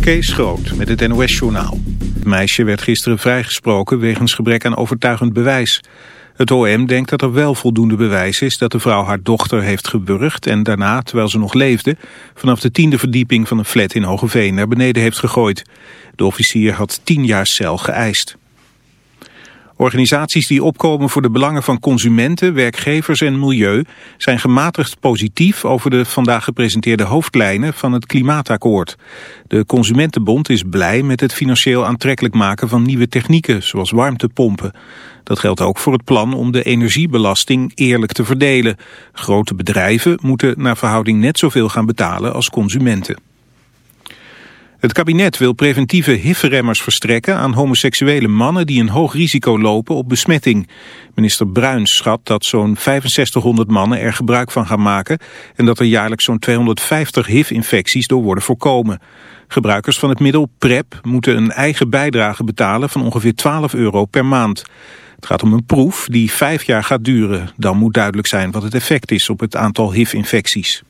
Kees Groot met het NOS-journaal. Het meisje werd gisteren vrijgesproken wegens gebrek aan overtuigend bewijs. Het OM denkt dat er wel voldoende bewijs is dat de vrouw haar dochter heeft geburgd... en daarna, terwijl ze nog leefde, vanaf de tiende verdieping van een flat in Hogeveen naar beneden heeft gegooid. De officier had tien jaar cel geëist. Organisaties die opkomen voor de belangen van consumenten, werkgevers en milieu zijn gematigd positief over de vandaag gepresenteerde hoofdlijnen van het klimaatakkoord. De Consumentenbond is blij met het financieel aantrekkelijk maken van nieuwe technieken, zoals warmtepompen. Dat geldt ook voor het plan om de energiebelasting eerlijk te verdelen. Grote bedrijven moeten naar verhouding net zoveel gaan betalen als consumenten. Het kabinet wil preventieve HIV-remmers verstrekken aan homoseksuele mannen die een hoog risico lopen op besmetting. Minister Bruins schat dat zo'n 6500 mannen er gebruik van gaan maken en dat er jaarlijks zo'n 250 HIV-infecties door worden voorkomen. Gebruikers van het middel PrEP moeten een eigen bijdrage betalen van ongeveer 12 euro per maand. Het gaat om een proef die vijf jaar gaat duren. Dan moet duidelijk zijn wat het effect is op het aantal HIV-infecties.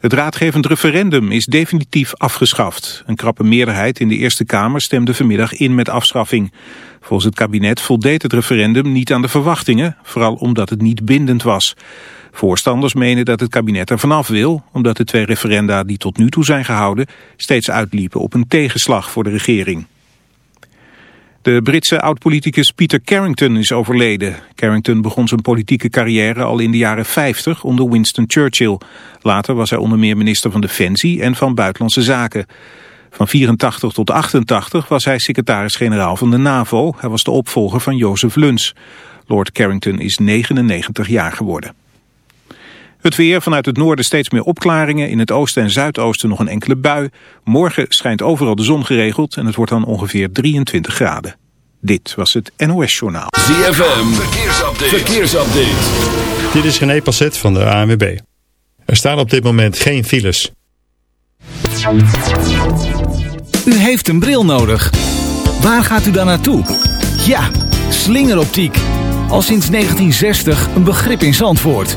Het raadgevend referendum is definitief afgeschaft. Een krappe meerderheid in de Eerste Kamer stemde vanmiddag in met afschaffing. Volgens het kabinet voldeed het referendum niet aan de verwachtingen, vooral omdat het niet bindend was. Voorstanders menen dat het kabinet er vanaf wil, omdat de twee referenda die tot nu toe zijn gehouden steeds uitliepen op een tegenslag voor de regering. De Britse oud-politicus Peter Carrington is overleden. Carrington begon zijn politieke carrière al in de jaren 50 onder Winston Churchill. Later was hij onder meer minister van Defensie en van Buitenlandse Zaken. Van 84 tot 88 was hij secretaris-generaal van de NAVO. Hij was de opvolger van Jozef Luns. Lord Carrington is 99 jaar geworden. Het weer vanuit het noorden steeds meer opklaringen. In het oosten en zuidoosten nog een enkele bui. Morgen schijnt overal de zon geregeld en het wordt dan ongeveer 23 graden. Dit was het NOS Journaal. ZFM, verkeersupdate. verkeersupdate. Dit is René Passet van de ANWB. Er staan op dit moment geen files. U heeft een bril nodig. Waar gaat u dan naartoe? Ja, slingeroptiek. Al sinds 1960 een begrip in Zandvoort.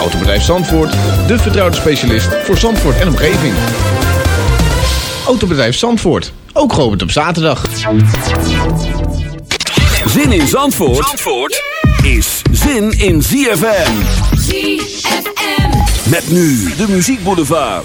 Autobedrijf Zandvoort, de vertrouwde specialist voor Zandvoort en omgeving. Autobedrijf Zandvoort, ook geopend op zaterdag. Zin in Zandvoort, Zandvoort is zin in ZFM. ZFM. Met nu de Muziek Boulevard.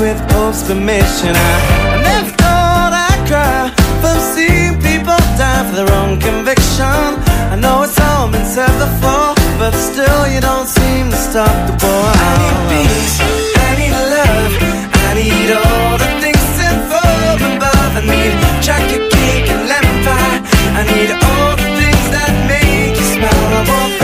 With Pope's permission I never thought I'd cry. From seeing people die for their own conviction. I know it's all been said before But still you don't seem to stop the boy. I need peace, I need love I need all the things that above above. I need chocolate cake and lemon pie. I need all the things that make you smile.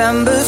September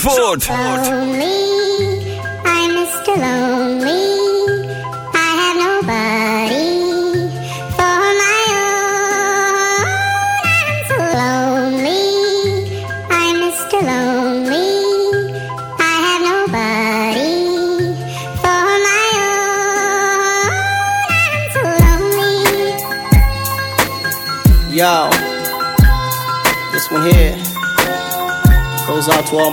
Zandvoort. Lonely,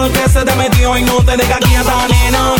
sol que se te metió y no te deja quieta, nena.